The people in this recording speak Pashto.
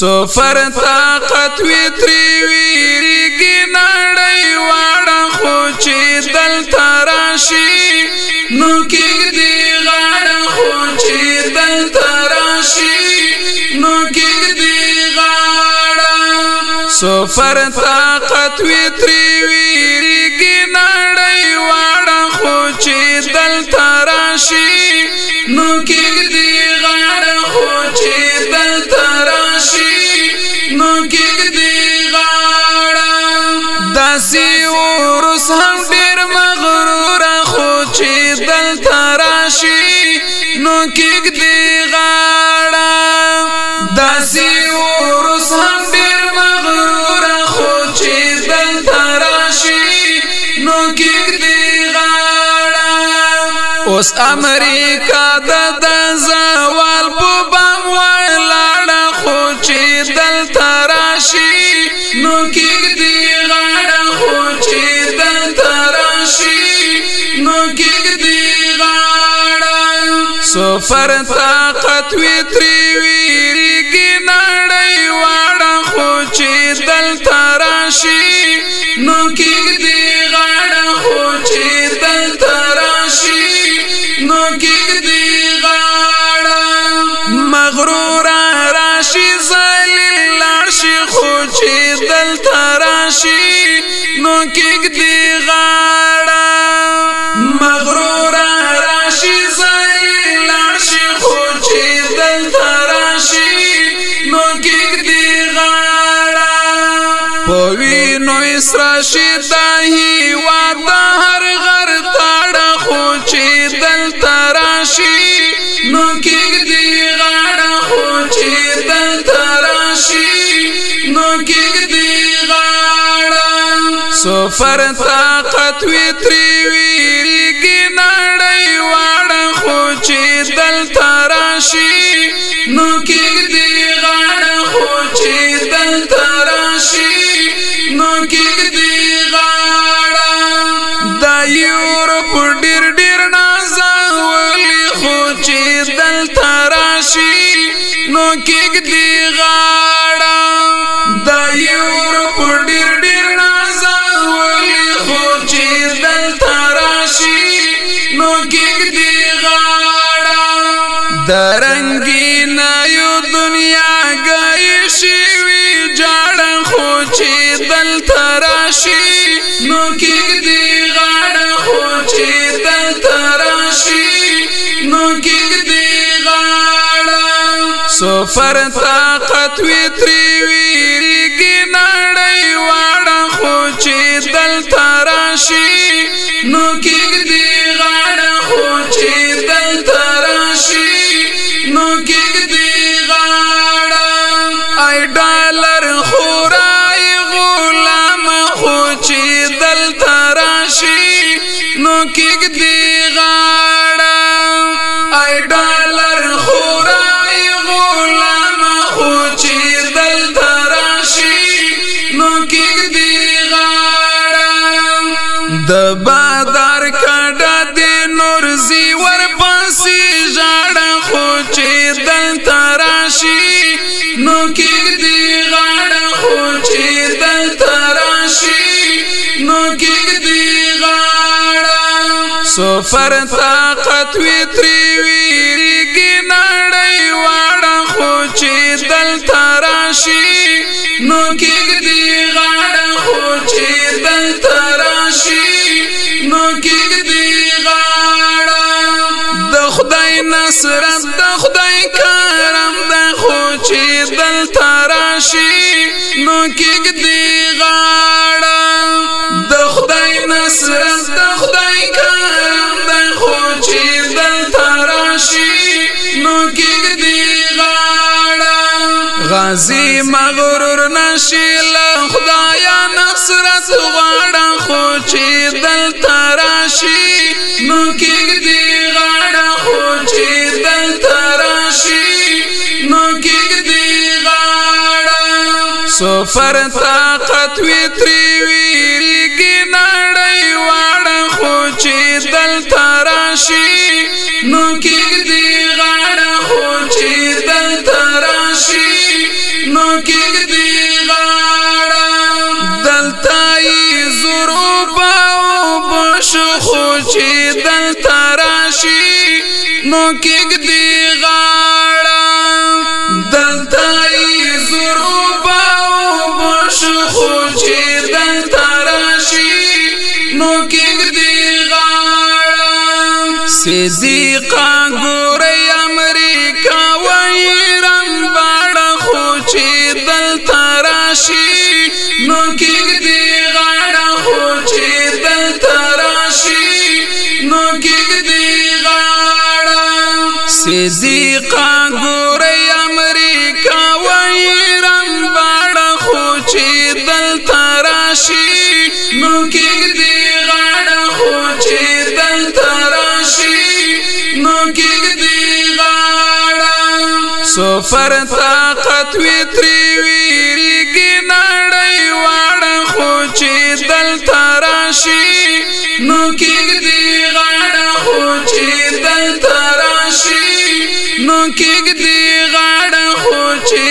سفر طاقت وی تری ویریږي نړۍ واړه خو چې دلته راشي نو کېږدي غاړه خو چې دلته راشي نو کېږدي غاړه سفر طاقت وی تری ویریږي نړۍ واړه خو چې دلته راشي نو کېږدي غاړه خو چې دلته کې دی غاړه داسي ورس هم ډیر مغرور خو چې دل تراشي نو کې دی غاړه داسي ورس هم ډیر مغرور خو چې دل تراشي نو کې دی غاړه اوس امریکا د زوال په بم ولا چې دل تراشي نو کې دی غاړه خو چې دل تراشي نو کې دی غاړه سفر طاقت وی تری ویری کې نړۍ واړه خو چې دل تراشي نو کې دی غاړه خو چې دل تراشي نو کې دی غاړه چې دل تراشي نو کېګ دی غاړه مغرور راشي زری لاشي خو چې دل تراشي نو کېګ دی غاړه په وینو اسراشي دای وا د هر غر تاړه خو چې دل تراشي نو کېګ دی سفر طاقت وی تری ویری کی نړۍ واړه خو چې دل تراشي نو کې دی غاړه خو چې دل تراشي نو کې دی غاړه د یورپ ډیر ډیر نازل خو چې دل تراشي نو کې دی غاړه کې دی غاړه درنګي نه یو دنیا گئی شي وی جاړه خو چې دل تراشي نو کې دی غاړه خو چې دل تراشي نو کې دی غاړه سفر طاقت وی تری وی نو کېږ دی غاړه سفر طاقت وی تری ویریږي نړۍ واړه خو چې دلته راشي نو کېږ دی غاړه خو چې دلته راشي نو کېږ دی غاړه د خدای نصرت د خدای کرم د خو چې دلته راشي نو کېږ دی غاړه چې دل تراشي نو کې دی غاړه غازی مغرور نشي له خدایا نصرت غواړه خو چې دل تراشي نو کې دی غاړه خو چې دل تراشي نو کې دی غاړه سفر طاقت وی تری وی راشي نو کېږ دی غاړه خو چې دلته راشي نو کېږ دی غاړه دلته یې زروبه او بشو خو چې دلته راشي نو کېږ دی غاړه دلته یې زروبه او بشو خو چې انګريزي قانګوري امریکا وای رنگ باړ خو چې دل تراشي نو کې دی غاړ خو چې دل تراشي نو کې دی غاړ سيزي قانګوري امریکا وای رنگ باړ خو چې دل تراشي نو کې دی غاړ سفر طاقت وی تری ویری کی نړۍ واړ خو چې دل تراشي نو کې دی غړ خو چې دل تراشي نو کې دی غړ خو چې